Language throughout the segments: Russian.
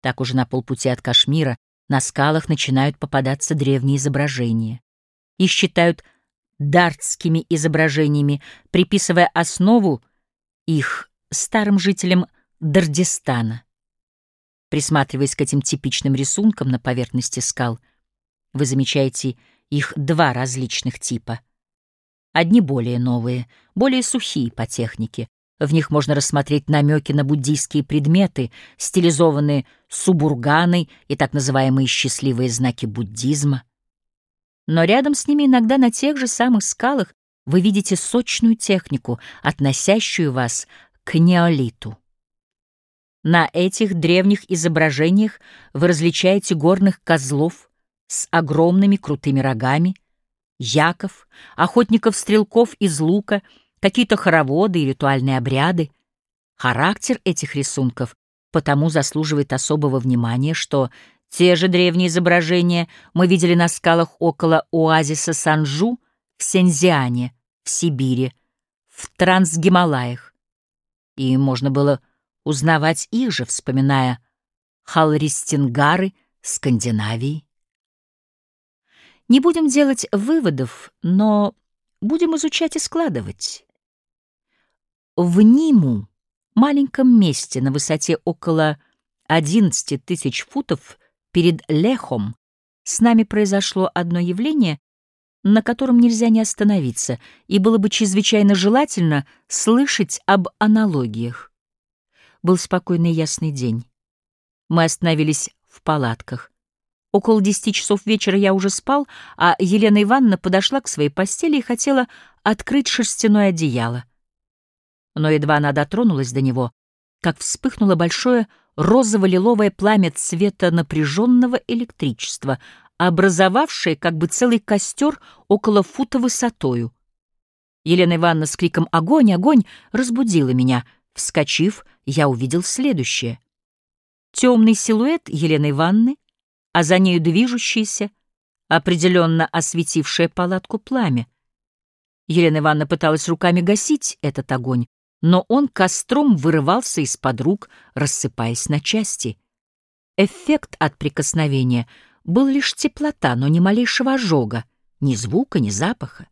Так уже на полпути от Кашмира на скалах начинают попадаться древние изображения. Их считают дартскими изображениями, приписывая основу их старым жителям Дардистана. Присматриваясь к этим типичным рисункам на поверхности скал, вы замечаете их два различных типа. Одни более новые, более сухие по технике. В них можно рассмотреть намеки на буддийские предметы, стилизованные субурганой и так называемые счастливые знаки буддизма. Но рядом с ними иногда на тех же самых скалах вы видите сочную технику, относящую вас к неолиту. На этих древних изображениях вы различаете горных козлов с огромными крутыми рогами, яков, охотников-стрелков из лука, какие-то хороводы и ритуальные обряды. Характер этих рисунков потому заслуживает особого внимания, что те же древние изображения мы видели на скалах около оазиса Санжу в Сензиане, в Сибири, в Трансгималаях. И можно было узнавать их же, вспоминая Халристингары Скандинавии. Не будем делать выводов, но будем изучать и складывать. В Ниму, маленьком месте на высоте около 11 тысяч футов перед Лехом, с нами произошло одно явление, на котором нельзя не остановиться, и было бы чрезвычайно желательно слышать об аналогиях. Был спокойный ясный день. Мы остановились в палатках. Около десяти часов вечера я уже спал, а Елена Ивановна подошла к своей постели и хотела открыть шерстяное одеяло. Но едва она дотронулась до него, как вспыхнуло большое розово-лиловое пламя цвета напряженного электричества, образовавшее как бы целый костер около фута высотою. Елена Ивановна с криком «Огонь! Огонь!» разбудила меня. Вскочив, я увидел следующее. Темный силуэт Елены Ивановны а за нею движущееся, определенно осветившее палатку пламя. Елена Ивановна пыталась руками гасить этот огонь, но он костром вырывался из-под рук, рассыпаясь на части. Эффект от прикосновения был лишь теплота, но ни малейшего ожога, ни звука, ни запаха.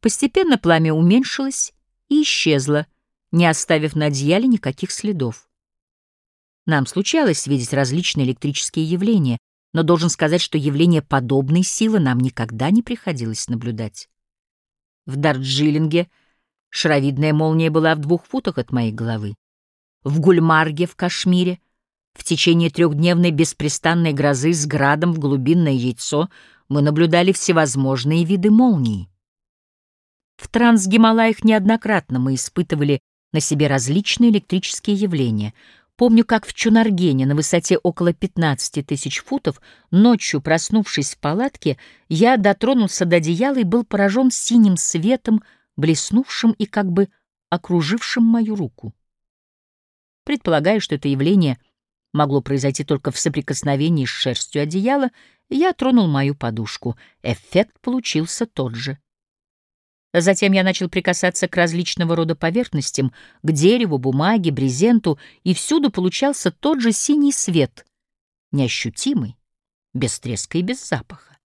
Постепенно пламя уменьшилось и исчезло, не оставив на одеяле никаких следов. Нам случалось видеть различные электрические явления, но должен сказать, что явление подобной силы нам никогда не приходилось наблюдать. В Дарджилинге шаровидная молния была в двух футах от моей головы. В Гульмарге в Кашмире в течение трехдневной беспрестанной грозы с градом в глубинное яйцо мы наблюдали всевозможные виды молний. В Трансгималаях неоднократно мы испытывали на себе различные электрические явления — Помню, как в Чунаргене на высоте около 15 тысяч футов, ночью, проснувшись в палатке, я дотронулся до одеяла и был поражен синим светом, блеснувшим и как бы окружившим мою руку. Предполагая, что это явление могло произойти только в соприкосновении с шерстью одеяла, я тронул мою подушку. Эффект получился тот же. Затем я начал прикасаться к различного рода поверхностям, к дереву, бумаге, брезенту, и всюду получался тот же синий свет, неощутимый, без треска и без запаха.